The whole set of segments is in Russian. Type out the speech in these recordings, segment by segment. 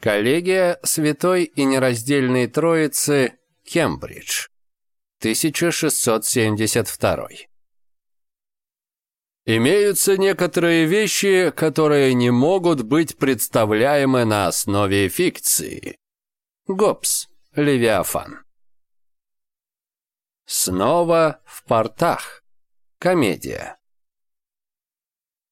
Коллегия Святой и Нераздельной Троицы, Кембридж, 1672. Имеются некоторые вещи, которые не могут быть представляемы на основе фикции. Гоббс, Левиафан. Снова в портах. Комедия.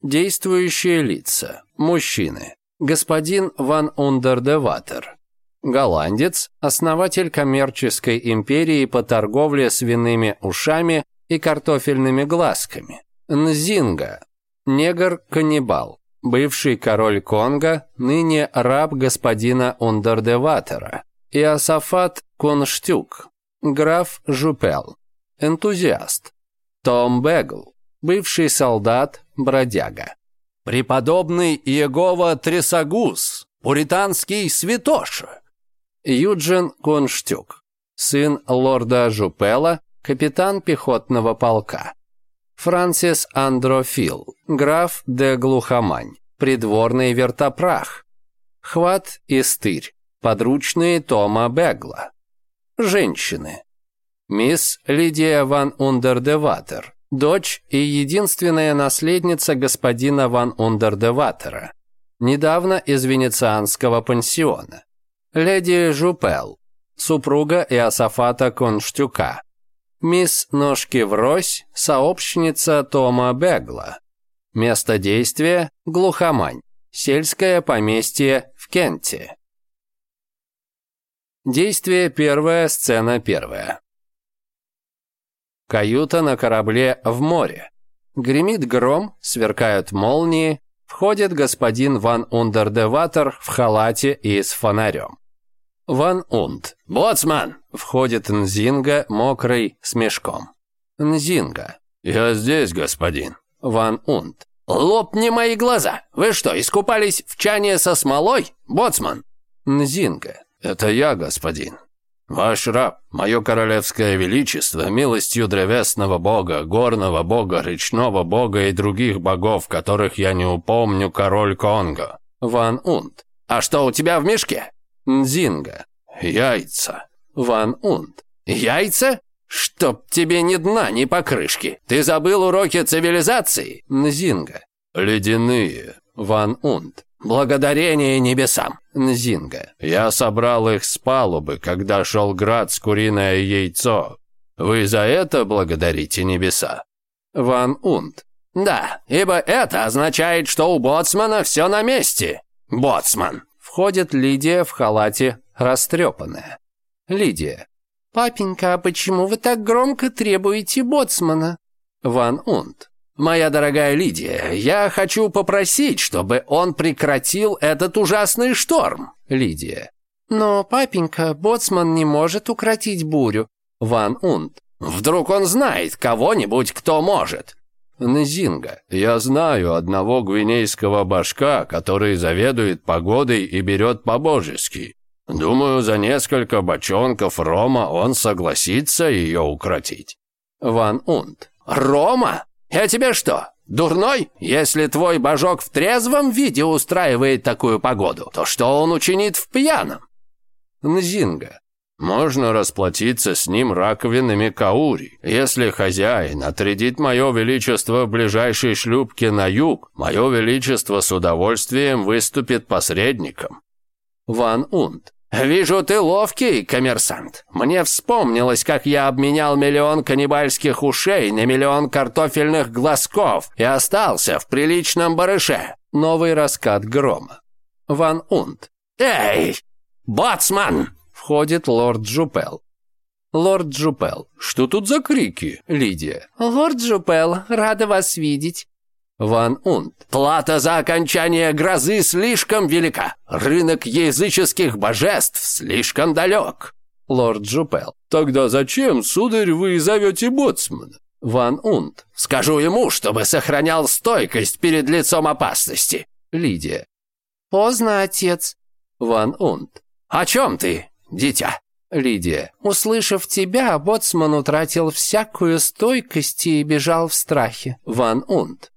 Действующие лица. Мужчины господин Ван Ундердеватер, голландец, основатель коммерческой империи по торговле свиными ушами и картофельными глазками, Нзинга, негр-каннибал, бывший король Конго, ныне раб господина Ундердеватера, Иосафат Конштюк, граф Жупел, энтузиаст, Том Бегл, бывший солдат, бродяга. Преподобный Иегова Тресагус, пуританский святоша. Юджин Конштюк, сын лорда Жупела, капитан пехотного полка. Франсис Андрофил, граф де Глухомань, придворный вертопрах. Хват и стырь, подручные Тома Бегла. Женщины. Мисс Лидия ван Ундердеватер, дочь и единственная наследница господина Ван Ундердеватера, недавно из венецианского пансиона, леди Жупел, супруга Иосафата Конштюка, мисс Ножки Врось, сообщница Тома Бегла. Место действия – Глухомань, сельское поместье в Кенте. Действие первое, сцена первая. Каюта на корабле в море. Гремит гром, сверкают молнии, входит господин Ван Ундердеватер в халате и с фонарем. Ван Унд. «Боцман!» Входит Нзинга, мокрый, с мешком. Нзинга. «Я здесь, господин». Ван Унд. «Лопни мои глаза! Вы что, искупались в чане со смолой, боцман?» Нзинга. «Это я, господин. «Ваш раб, мое королевское величество, милостью древесного бога, горного бога, речного бога и других богов, которых я не упомню, король Конго, Ван Унт». «А что у тебя в мешке?» Нзинга? «Яйца». «Ван Унт». «Яйца? Чтоб тебе ни дна, ни покрышки. Ты забыл уроки цивилизации?» Нзинга? «Ледяные». «Ван Унт». «Благодарение небесам!» «Нзинга, я собрал их с палубы, когда шел град с куриное яйцо. Вы за это благодарите небеса?» «Ван Унт». «Да, ибо это означает, что у боцмана все на месте. Боцман!» Входит Лидия в халате, растрепанная. Лидия. «Папенька, а почему вы так громко требуете боцмана?» Ван Унт. «Моя дорогая Лидия, я хочу попросить, чтобы он прекратил этот ужасный шторм!» Лидия. «Но, папенька, боцман не может укротить бурю!» Ван Унт. «Вдруг он знает кого-нибудь, кто может!» Нзинга. «Я знаю одного гвинейского башка, который заведует погодой и берет по-божески. Думаю, за несколько бочонков рома он согласится ее укротить». Ван Унт. «Рома? Я тебе что, дурной? Если твой божок в трезвом виде устраивает такую погоду, то что он учинит в пьяном? Нзинга. Можно расплатиться с ним раковинами каури. Если хозяин отрядит мое величество в ближайшей шлюпке на юг, мое величество с удовольствием выступит посредником. Ван Унд. «Вижу, ты ловкий, коммерсант. Мне вспомнилось, как я обменял миллион каннибальских ушей на миллион картофельных глазков и остался в приличном барыше». Новый раскат грома. Ван Унт. «Эй, боцман!» Входит лорд Джупел. «Лорд Джупел, что тут за крики, Лидия?» «Лорд Джупел, рада вас видеть. Ван Унт. «Плата за окончание грозы слишком велика. Рынок языческих божеств слишком далек». Лорд Джупел. «Тогда зачем, сударь, вы зовете боцмана?» Ван Унт. «Скажу ему, чтобы сохранял стойкость перед лицом опасности». Лидия. «Поздно, отец». Ван Унт. «О чем ты, дитя?» Лидия. «Услышав тебя, боцман утратил всякую стойкость и бежал в страхе». Ван Унт.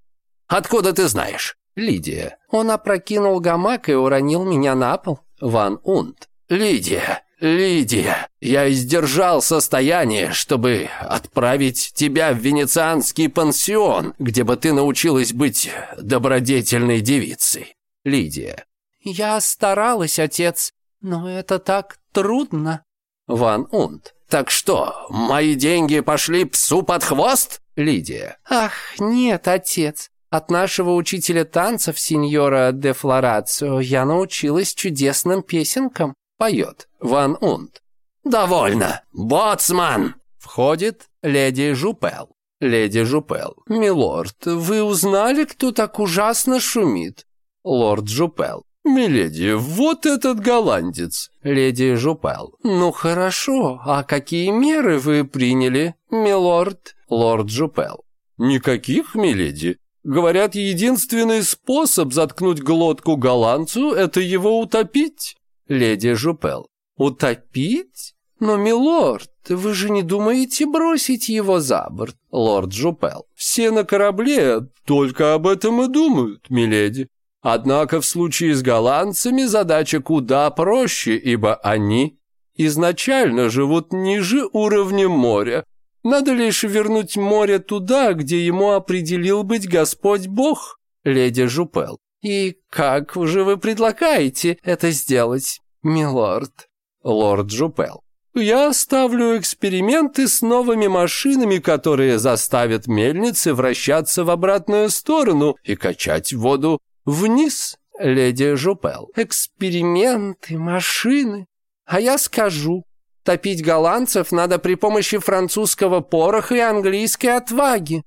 Откуда ты знаешь? Лидия. Он опрокинул гамак и уронил меня на пол. Ван Унт. Лидия. Лидия, я издержал состояние, чтобы отправить тебя в венецианский пансион, где бы ты научилась быть добродетельной девицей. Лидия. Я старалась, отец, но это так трудно. Ван Унт. Так что, мои деньги пошли псу под хвост? Лидия. Ах, нет, отец. От нашего учителя танцев, сеньора де Флорацио, я научилась чудесным песенкам», — поет Ван Унт. «Довольно! Боцман!» Входит леди Жупел. «Леди Жупел, милорд, вы узнали, кто так ужасно шумит?» Лорд Жупел. «Миледи, вот этот голландец!» Леди Жупел. «Ну хорошо, а какие меры вы приняли, милорд?» Лорд Жупел. «Никаких, миледи. Говорят, единственный способ заткнуть глотку голландцу – это его утопить. Леди Жупел. Утопить? Но, милорд, вы же не думаете бросить его за борт? Лорд Жупел. Все на корабле только об этом и думают, миледи. Однако в случае с голландцами задача куда проще, ибо они изначально живут ниже уровня моря, надо лишь вернуть море туда, где ему определил быть Господь Бог, леди Жупел. И как же вы предлагаете это сделать, милорд? Лорд Жупел. Я ставлю эксперименты с новыми машинами, которые заставят мельницы вращаться в обратную сторону и качать воду вниз, леди Жупел. Эксперименты, машины. А я скажу, топить голландцев надо при помощи французского пороха и английской отваги.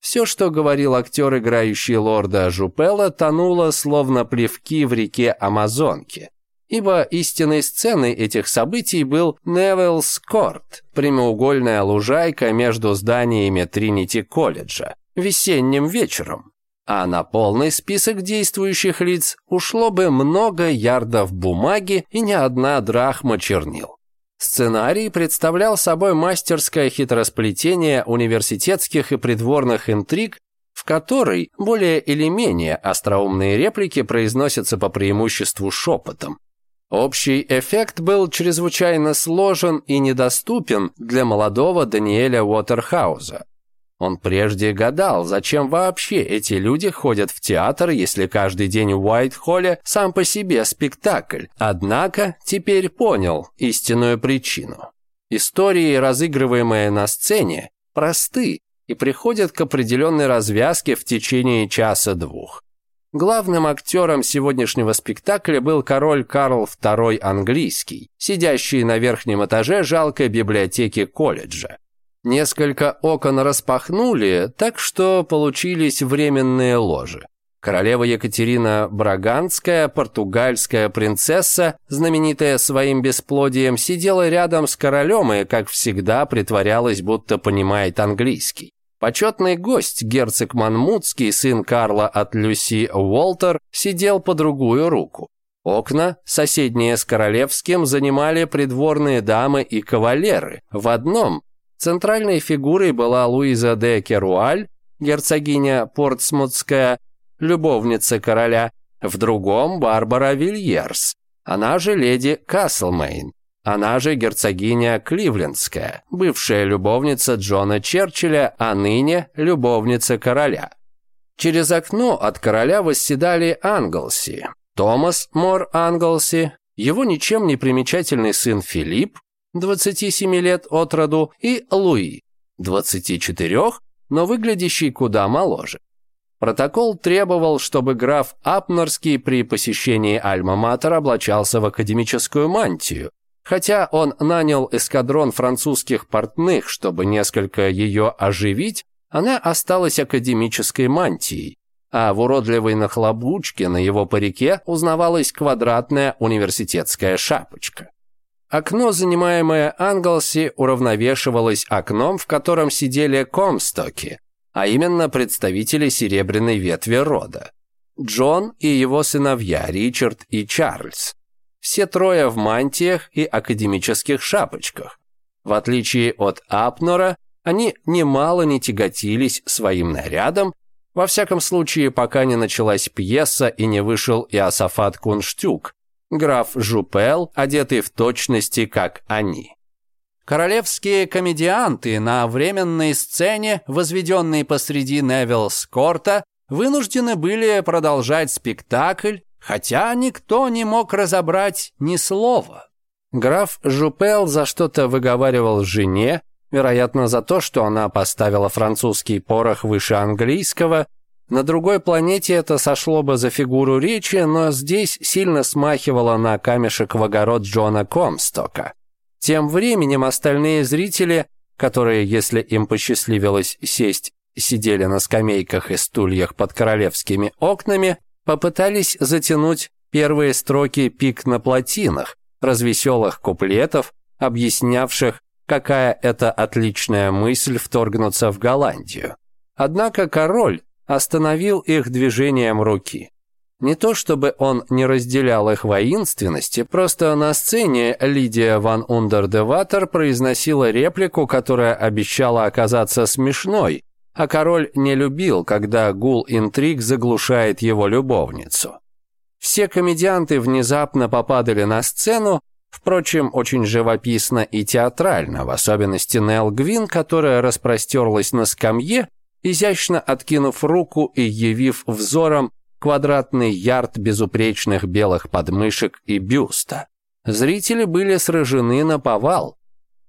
Все, что говорил актер, играющий лорда Жупела, тонуло, словно плевки в реке Амазонки. Ибо истинной сценой этих событий был Невиллс Корт, прямоугольная лужайка между зданиями Тринити-колледжа, весенним вечером, а на полный список действующих лиц ушло бы много ярдов бумаги и ни одна драхма чернил. Сценарий представлял собой мастерское хитросплетение университетских и придворных интриг, в которой более или менее остроумные реплики произносятся по преимуществу шепотом. Общий эффект был чрезвычайно сложен и недоступен для молодого Даниэля Уотерхауза, он прежде гадал, зачем вообще эти люди ходят в театр, если каждый день в Уайт-Холле сам по себе спектакль. Однако теперь понял истинную причину. Истории, разыгрываемые на сцене, просты и приходят к определенной развязке в течение часа-двух. Главным актером сегодняшнего спектакля был король Карл II английский, сидящий на верхнем этаже жалкой библиотеки колледжа. Несколько окон распахнули, так что получились временные ложи. Королева Екатерина Браганская, португальская принцесса, знаменитая своим бесплодием, сидела рядом с королем и, как всегда, притворялась, будто понимает английский. Почетный гость, герцог Манмутский, сын Карла от Люси Уолтер, сидел по другую руку. Окна, соседние с королевским, занимали придворные дамы и кавалеры. В одном Центральной фигурой была Луиза де Керуаль, герцогиня Портсмутская, любовница короля, в другом – Барбара Вильерс, она же леди Каслмейн, она же герцогиня Кливлендская, бывшая любовница Джона Черчилля, а ныне любовница короля. Через окно от короля восседали Англси, Томас Мор Англси, его ничем не примечательный сын Филипп, 27 лет от роду, и Луи, 24, но выглядящий куда моложе. Протокол требовал, чтобы граф Апнорский при посещении Альма-Матер облачался в академическую мантию, хотя он нанял эскадрон французских портных, чтобы несколько ее оживить, она осталась академической мантией, а в уродливой нахлобучке на его парике узнавалась квадратная университетская шапочка. Окно, занимаемое Англси, уравновешивалось окном, в котором сидели комстоки, а именно представители серебряной ветви рода. Джон и его сыновья Ричард и Чарльз. Все трое в мантиях и академических шапочках. В отличие от Апнора, они немало не тяготились своим нарядом, во всяком случае, пока не началась пьеса и не вышел Иосафат Кунштюк, граф Жупел, одетый в точности, как они. Королевские комедианты на временной сцене, возведенной посреди Невиллс-корта, вынуждены были продолжать спектакль, хотя никто не мог разобрать ни слова. Граф Жупел за что-то выговаривал жене, вероятно, за то, что она поставила французский порох выше английского – на другой планете это сошло бы за фигуру речи, но здесь сильно смахивало на камешек в огород Джона Комстока. Тем временем остальные зрители, которые, если им посчастливилось сесть, сидели на скамейках и стульях под королевскими окнами, попытались затянуть первые строки пик на плотинах, развеселых куплетов, объяснявших, какая это отличная мысль вторгнуться в Голландию. Однако король, остановил их движением руки. Не то чтобы он не разделял их воинственности, просто на сцене Лидия ван Ундердеватер произносила реплику, которая обещала оказаться смешной, а король не любил, когда гул интриг заглушает его любовницу. Все комедианты внезапно попадали на сцену, впрочем, очень живописно и театрально, в особенности Нел Гвин, которая распростерлась на скамье, изящно откинув руку и явив взором квадратный ярд безупречных белых подмышек и бюста. Зрители были сражены на повал.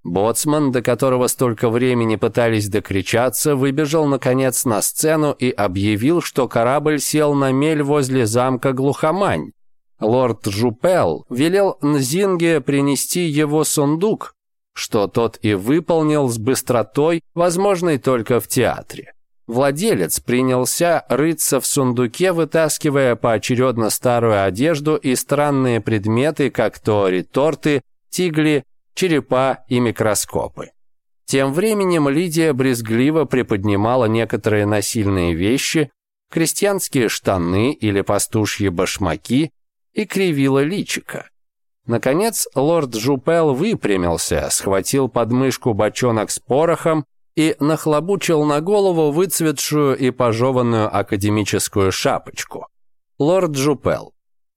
Боцман, до которого столько времени пытались докричаться, выбежал наконец на сцену и объявил, что корабль сел на мель возле замка Глухомань. Лорд Жупел велел Нзинге принести его сундук, что тот и выполнил с быстротой, возможной только в театре. Владелец принялся рыться в сундуке, вытаскивая поочередно старую одежду и странные предметы, как то реторты, тигли, черепа и микроскопы. Тем временем Лидия брезгливо приподнимала некоторые насильные вещи, крестьянские штаны или пастушьи башмаки, и кривила личика. Наконец лорд Жупел выпрямился, схватил подмышку бочонок с порохом и нахлобучил на голову выцветшую и пожеванную академическую шапочку. Лорд Джупел.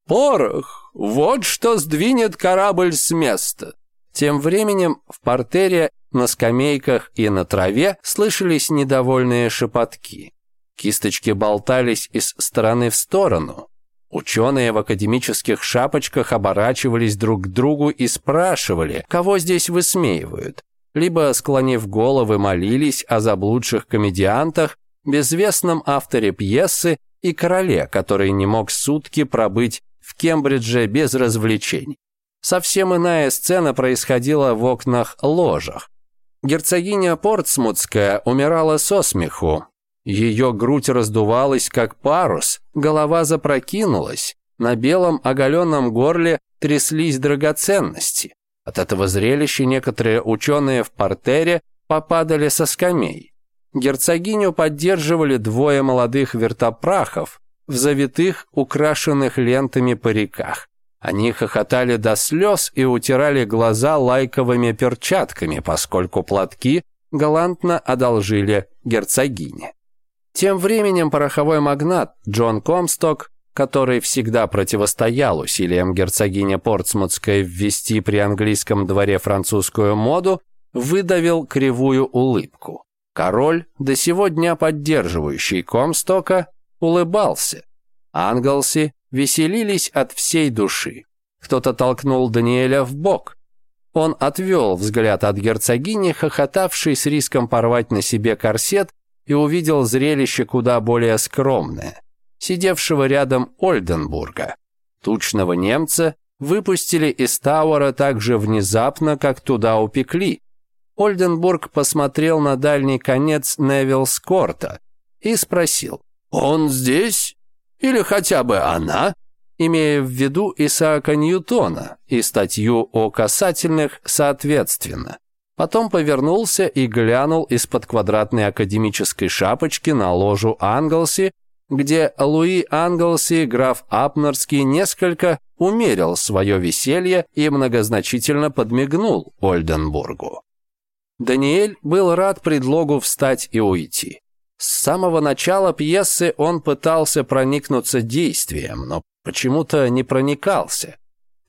«Порох! Вот что сдвинет корабль с места!» Тем временем в портере, на скамейках и на траве слышались недовольные шепотки. Кисточки болтались из стороны в сторону. Ученые в академических шапочках оборачивались друг к другу и спрашивали, кого здесь высмеивают либо, склонив головы, молились о заблудших комедиантах, безвестном авторе пьесы и короле, который не мог сутки пробыть в Кембридже без развлечений. Совсем иная сцена происходила в окнах-ложах. Герцогиня Портсмутская умирала со смеху. Ее грудь раздувалась, как парус, голова запрокинулась, на белом оголенном горле тряслись драгоценности. От этого зрелища некоторые ученые в портере попадали со скамей. Герцогиню поддерживали двое молодых вертопрахов в завитых, украшенных лентами париках. Они хохотали до слез и утирали глаза лайковыми перчатками, поскольку платки галантно одолжили герцогине. Тем временем пороховой магнат Джон Комсток который всегда противостоял усилиям герцогини Портсмутской ввести при английском дворе французскую моду, выдавил кривую улыбку. Король, до сего дня поддерживающий Комстока, улыбался. Англси веселились от всей души. Кто-то толкнул Даниэля в бок. Он отвел взгляд от герцогини, хохотавшей с риском порвать на себе корсет, и увидел зрелище куда более скромное сидевшего рядом Ольденбурга. Тучного немца выпустили из Тауэра так же внезапно, как туда упекли. Ольденбург посмотрел на дальний конец Невилл-Скорта и спросил, «Он здесь? Или хотя бы она?» имея в виду Исаака Ньютона и статью о касательных соответственно. Потом повернулся и глянул из-под квадратной академической шапочки на ложу Англси где Луи Англси, граф Апнерский, несколько умерил свое веселье и многозначительно подмигнул Ольденбургу. Даниэль был рад предлогу встать и уйти. С самого начала пьесы он пытался проникнуться действием, но почему-то не проникался.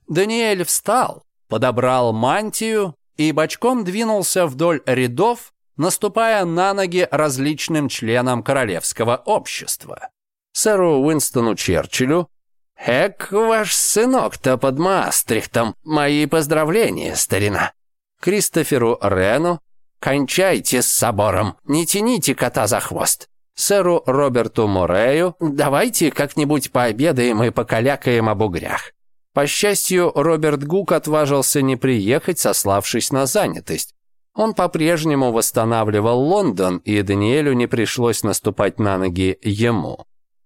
Даниэль встал, подобрал мантию и бочком двинулся вдоль рядов, наступая на ноги различным членам королевского общества сэру Уинстону Черчиллю. «Эк, ваш сынок-то под Маастрихтом, мои поздравления, старина!» Кристоферу Рену, «Кончайте с собором, не тяните кота за хвост!» Сэру Роберту Морею, «Давайте как-нибудь пообедаем и покалякаем об угрях!» По счастью, Роберт Гук отважился не приехать, сославшись на занятость. Он по-прежнему восстанавливал Лондон, и Даниэлю не пришлось наступать на ноги ему.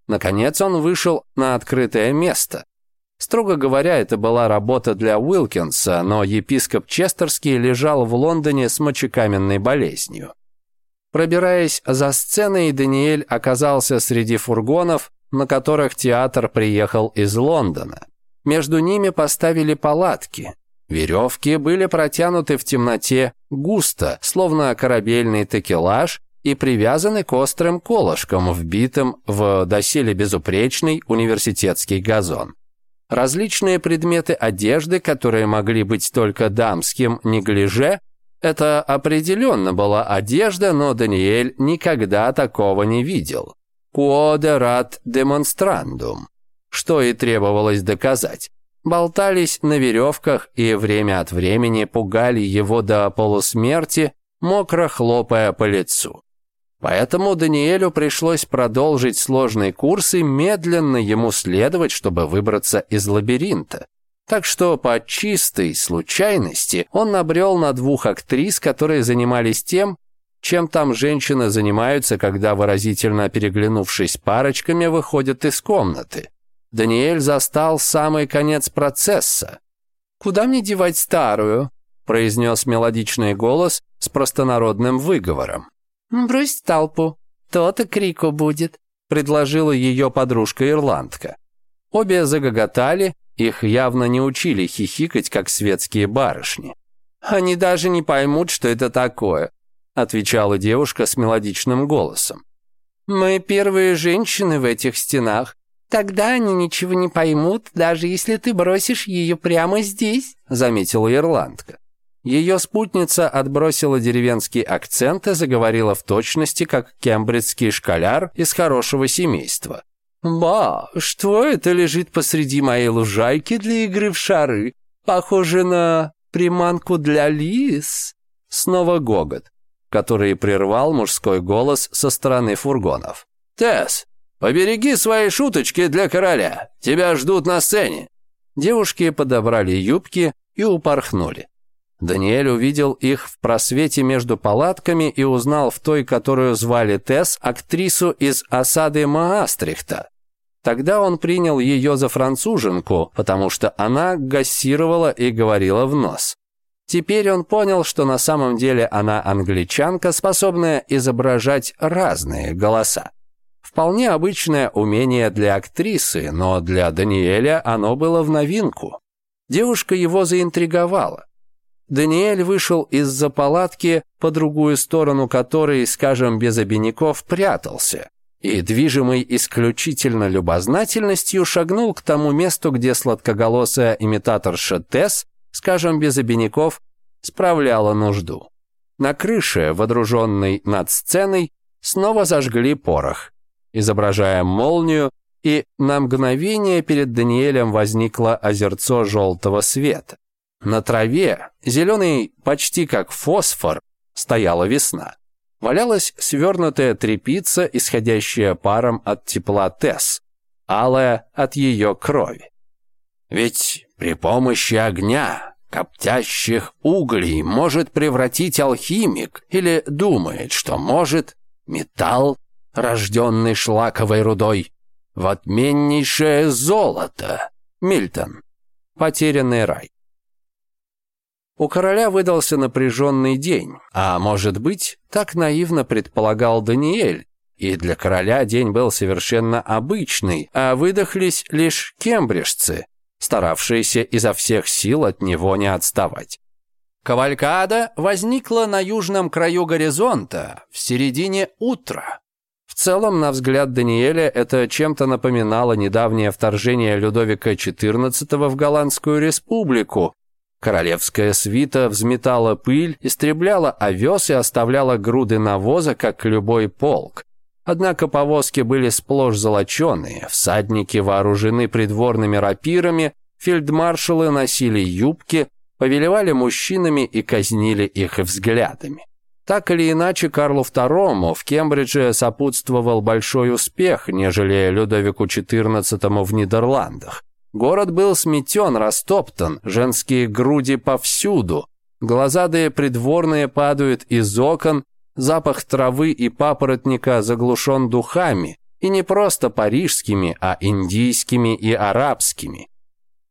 Наконец он вышел на открытое место. Строго говоря, это была работа для Уилкинса, но епископ Честерский лежал в Лондоне с мочекаменной болезнью. Пробираясь за сценой, Даниэль оказался среди фургонов, на которых театр приехал из Лондона. Между ними поставили палатки. Веревки были протянуты в темноте густо, словно корабельный текелаж, и привязаны к острым колышкам, вбитым в доселе безупречный университетский газон. Различные предметы одежды, которые могли быть только дамским неглиже, это определенно была одежда, но Даниэль никогда такого не видел. Куодерат демонстрандум, что и требовалось доказать. Болтались на веревках и время от времени пугали его до полусмерти, мокро хлопая по лицу. Поэтому Даниэлю пришлось продолжить сложный курс и медленно ему следовать, чтобы выбраться из лабиринта. Так что по чистой случайности он набрел на двух актрис, которые занимались тем, чем там женщины занимаются, когда, выразительно переглянувшись парочками, выходят из комнаты. Даниэль застал самый конец процесса. «Куда мне девать старую?» произнес мелодичный голос с простонародным выговором. «Брось толпу, то-то крику будет», – предложила ее подружка-ирландка. Обе загоготали, их явно не учили хихикать, как светские барышни. «Они даже не поймут, что это такое», – отвечала девушка с мелодичным голосом. «Мы первые женщины в этих стенах. Тогда они ничего не поймут, даже если ты бросишь ее прямо здесь», – заметила ирландка. Ее спутница отбросила деревенский акцент и заговорила в точности, как кембриджский школяр из хорошего семейства. «Ба, что это лежит посреди моей лужайки для игры в шары? Похоже на приманку для лис». Снова гогот, который прервал мужской голос со стороны фургонов. «Тесс, побереги свои шуточки для короля. Тебя ждут на сцене». Девушки подобрали юбки и упорхнули. Даниэль увидел их в просвете между палатками и узнал в той, которую звали Тесс, актрису из осады Маастрихта. Тогда он принял ее за француженку, потому что она гассировала и говорила в нос. Теперь он понял, что на самом деле она англичанка, способная изображать разные голоса. Вполне обычное умение для актрисы, но для Даниэля оно было в новинку. Девушка его заинтриговала. Даниэль вышел из-за палатки, по другую сторону которой, скажем, без обиняков прятался, и, движимый исключительно любознательностью, шагнул к тому месту, где сладкоголосая имитаторша Тесс, скажем, без обиняков, справляла нужду. На крыше, водруженной над сценой, снова зажгли порох, изображая молнию, и на мгновение перед Даниэлем возникло озерцо желтого света. На траве, зеленый почти как фосфор, стояла весна. Валялась свернутая тряпица, исходящая паром от тепла Тесс, алая от ее крови. Ведь при помощи огня, коптящих углей, может превратить алхимик или думает, что может, металл, рожденный шлаковой рудой, в отменнейшее золото. Мильтон. Потерянный рай. У короля выдался напряженный день, а, может быть, так наивно предполагал Даниэль, и для короля день был совершенно обычный, а выдохлись лишь кембрижцы, старавшиеся изо всех сил от него не отставать. Кавалькада возникла на южном краю горизонта, в середине утра. В целом, на взгляд Даниэля, это чем-то напоминало недавнее вторжение Людовика XIV в Голландскую республику, Королевская свита взметала пыль, истребляла овес и оставляла груды навоза, как любой полк. Однако повозки были сплошь золоченые, всадники вооружены придворными рапирами, фельдмаршалы носили юбки, повелевали мужчинами и казнили их взглядами. Так или иначе, Карлу II в Кембридже сопутствовал большой успех, нежели Людовику XIV в Нидерландах. Город был сметен, растоптан, женские груди повсюду. Глазадые придворные падают из окон, запах травы и папоротника заглушен духами, и не просто парижскими, а индийскими и арабскими.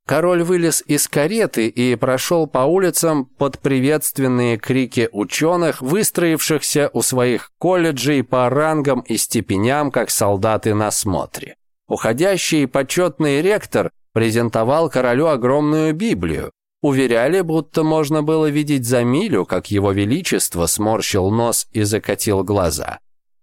Король вылез из кареты и прошел по улицам под приветственные крики ученых, выстроившихся у своих колледжей по рангам и степеням, как солдаты на смотре. Уходящий почетный ректор презентовал королю огромную Библию. Уверяли, будто можно было видеть за милю, как его величество сморщил нос и закатил глаза.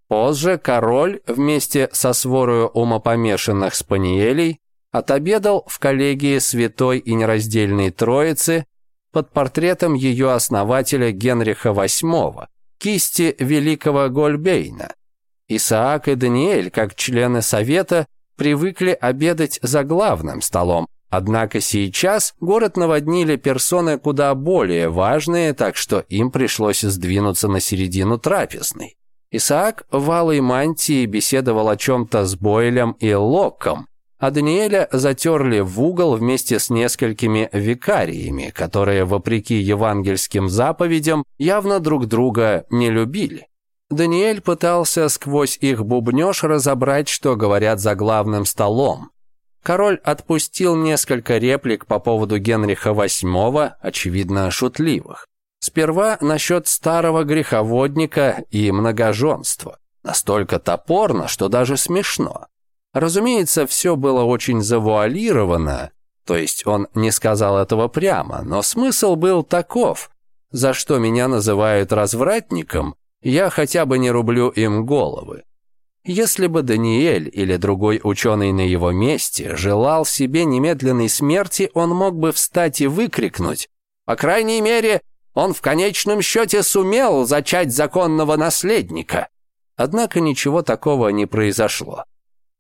Позже король вместе со сворою умопомешанных спаниелей отобедал в коллегии Святой и Нераздельной Троицы под портретом ее основателя Генриха VIII, кисти великого Гольбейна. Исаак и Даниэль, как члены совета, привыкли обедать за главным столом. Однако сейчас город наводнили персоны куда более важные, так что им пришлось сдвинуться на середину трапезной. Исаак в алой мантии беседовал о чем-то с Бойлем и Локком, а Даниэля затерли в угол вместе с несколькими викариями, которые, вопреки евангельским заповедям, явно друг друга не любили. Даниэль пытался сквозь их бубнёж разобрать, что говорят за главным столом. Король отпустил несколько реплик по поводу Генриха VIII, очевидно, шутливых. Сперва насчет старого греховодника и многоженства. Настолько топорно, что даже смешно. Разумеется, все было очень завуалировано, то есть он не сказал этого прямо, но смысл был таков, за что меня называют развратником, я хотя бы не рублю им головы. Если бы Даниэль или другой ученый на его месте желал себе немедленной смерти, он мог бы встать и выкрикнуть. По крайней мере, он в конечном счете сумел зачать законного наследника. Однако ничего такого не произошло.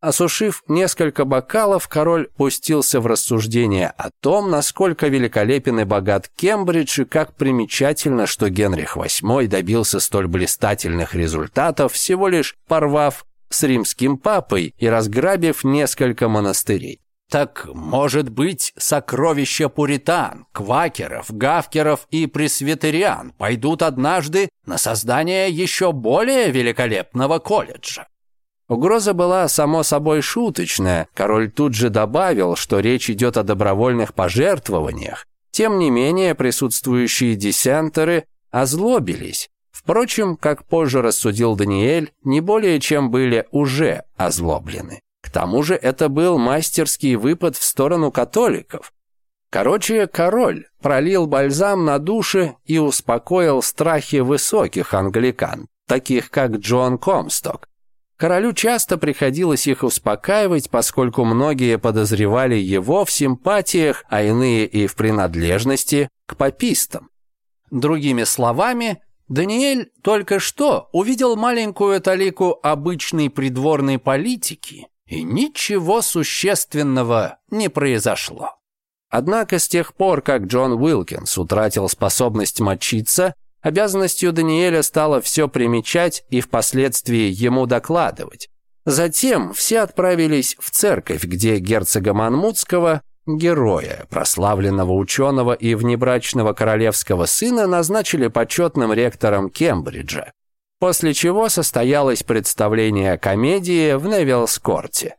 Осушив несколько бокалов, король пустился в рассуждение о том, насколько великолепен и богат Кембридж и как примечательно, что Генрих VIII добился столь блистательных результатов, всего лишь порвав с римским папой и разграбив несколько монастырей. Так, может быть, сокровища пуритан, квакеров, гавкеров и пресвитериан пойдут однажды на создание еще более великолепного колледжа? Угроза была, само собой, шуточная. Король тут же добавил, что речь идет о добровольных пожертвованиях. Тем не менее, присутствующие десянтеры озлобились. Впрочем, как позже рассудил Даниэль, не более чем были уже озлоблены. К тому же это был мастерский выпад в сторону католиков. Короче, король пролил бальзам на души и успокоил страхи высоких англикан, таких как Джон Комсток, Королю часто приходилось их успокаивать, поскольку многие подозревали его в симпатиях, а иные и в принадлежности к папистам. Другими словами, Даниэль только что увидел маленькую талику обычной придворной политики, и ничего существенного не произошло. Однако с тех пор, как Джон Уилкинс утратил способность мочиться, Обязанностью Даниэля стало все примечать и впоследствии ему докладывать. Затем все отправились в церковь, где герцога Манмутского, героя, прославленного ученого и внебрачного королевского сына, назначили почетным ректором Кембриджа, после чего состоялось представление комедии в Невиллскорте.